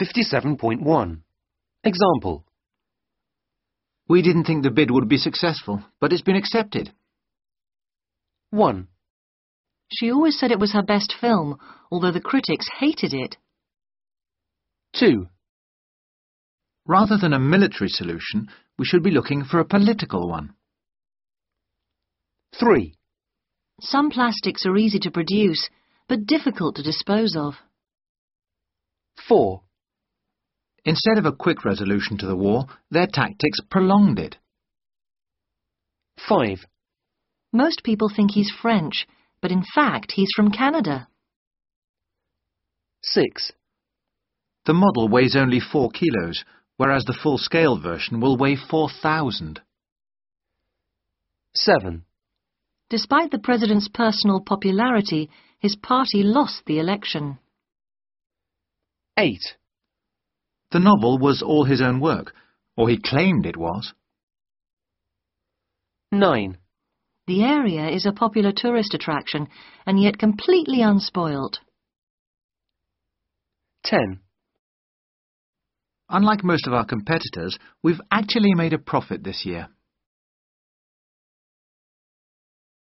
57.1 Example We didn't think the bid would be successful, but it's been accepted. 1. She always said it was her best film, although the critics hated it. 2. Rather than a military solution, we should be looking for a political one. 3. Some plastics are easy to produce, but difficult to dispose of. 4. Instead of a quick resolution to the war, their tactics prolonged it. 5. Most people think he's French, but in fact he's from Canada. 6. The model weighs only 4 kilos, whereas the full-scale version will weigh 4,000. 7. Despite the president's personal popularity, his party lost the election. 8. The novel was all his own work, or he claimed it was. 9. The area is a popular tourist attraction and yet completely unspoilt. 10. Unlike most of our competitors, we've actually made a profit this year.